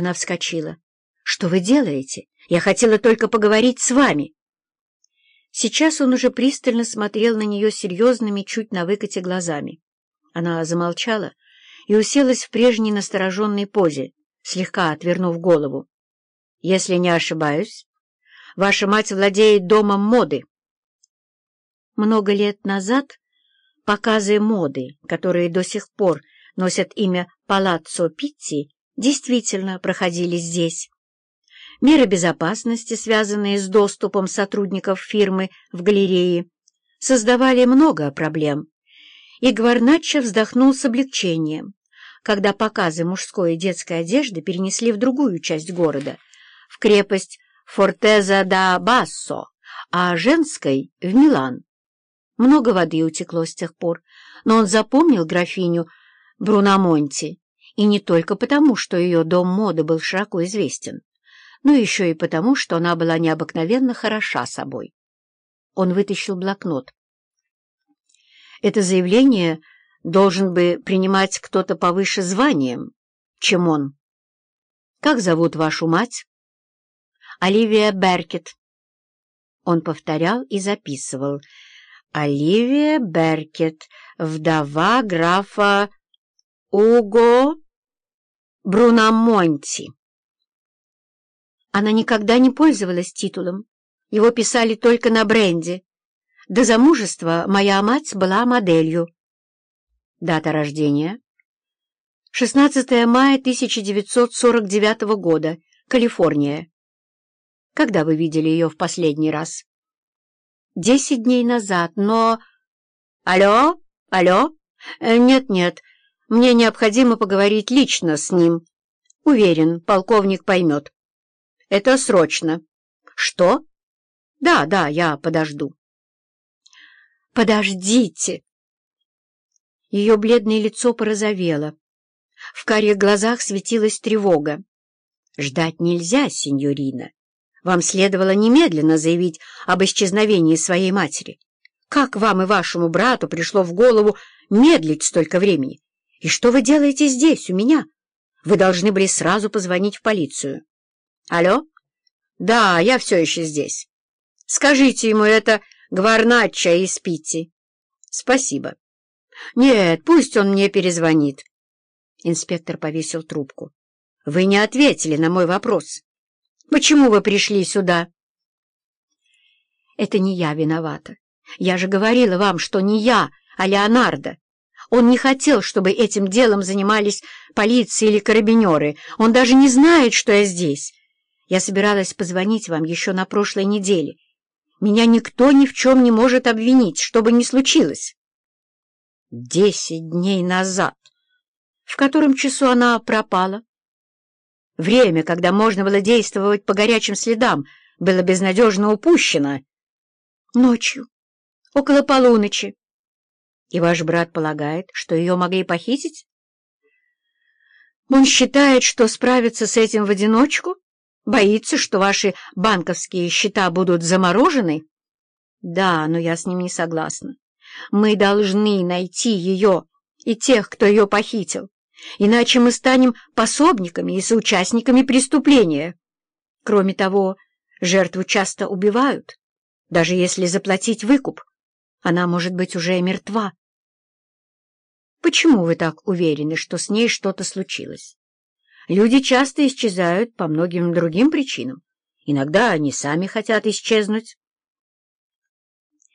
Она вскочила. «Что вы делаете? Я хотела только поговорить с вами». Сейчас он уже пристально смотрел на нее серьезными, чуть на выкате глазами. Она замолчала и уселась в прежней настороженной позе, слегка отвернув голову. «Если не ошибаюсь, ваша мать владеет домом моды». Много лет назад показы моды, которые до сих пор носят имя Палаццо Питти, действительно проходили здесь. Меры безопасности, связанные с доступом сотрудников фирмы в галереи, создавали много проблем, и Гварначо вздохнул с облегчением, когда показы мужской и детской одежды перенесли в другую часть города, в крепость Фортеза да Бассо, а женской — в Милан. Много воды утекло с тех пор, но он запомнил графиню Бруномонти, и не только потому, что ее дом моды был широко известен, но еще и потому, что она была необыкновенно хороша собой. Он вытащил блокнот. Это заявление должен бы принимать кто-то повыше званием, чем он. Как зовут вашу мать? Оливия Беркет. Он повторял и записывал. Оливия Беркет, вдова графа Уго Бруномонти. Она никогда не пользовалась титулом. Его писали только на бренде. До замужества моя мать была моделью. Дата рождения? 16 мая 1949 года, Калифорния. Когда вы видели ее в последний раз? Десять дней назад, но... Алло? Алло? Э, нет-нет, мне необходимо поговорить лично с ним. Уверен, полковник поймет. Это срочно. Что? Да, да, я подожду. Подождите. Ее бледное лицо порозовело. В карих глазах светилась тревога. Ждать нельзя, сеньорина. Вам следовало немедленно заявить об исчезновении своей матери. Как вам и вашему брату пришло в голову медлить столько времени? «И что вы делаете здесь, у меня? Вы должны были сразу позвонить в полицию». «Алло? Да, я все еще здесь. Скажите ему это Гварнача из Питти». «Спасибо». «Нет, пусть он мне перезвонит». Инспектор повесил трубку. «Вы не ответили на мой вопрос. Почему вы пришли сюда?» «Это не я виновата. Я же говорила вам, что не я, а Леонардо. Он не хотел, чтобы этим делом занимались полиция или карабинеры. Он даже не знает, что я здесь. Я собиралась позвонить вам еще на прошлой неделе. Меня никто ни в чем не может обвинить, что бы ни случилось. Десять дней назад. В котором часу она пропала? Время, когда можно было действовать по горячим следам, было безнадежно упущено. Ночью, около полуночи. И ваш брат полагает, что ее могли похитить? Он считает, что справится с этим в одиночку? Боится, что ваши банковские счета будут заморожены? Да, но я с ним не согласна. Мы должны найти ее и тех, кто ее похитил, иначе мы станем пособниками и соучастниками преступления. Кроме того, жертву часто убивают, даже если заплатить выкуп. Она может быть уже мертва. Почему вы так уверены, что с ней что-то случилось? Люди часто исчезают по многим другим причинам. Иногда они сами хотят исчезнуть.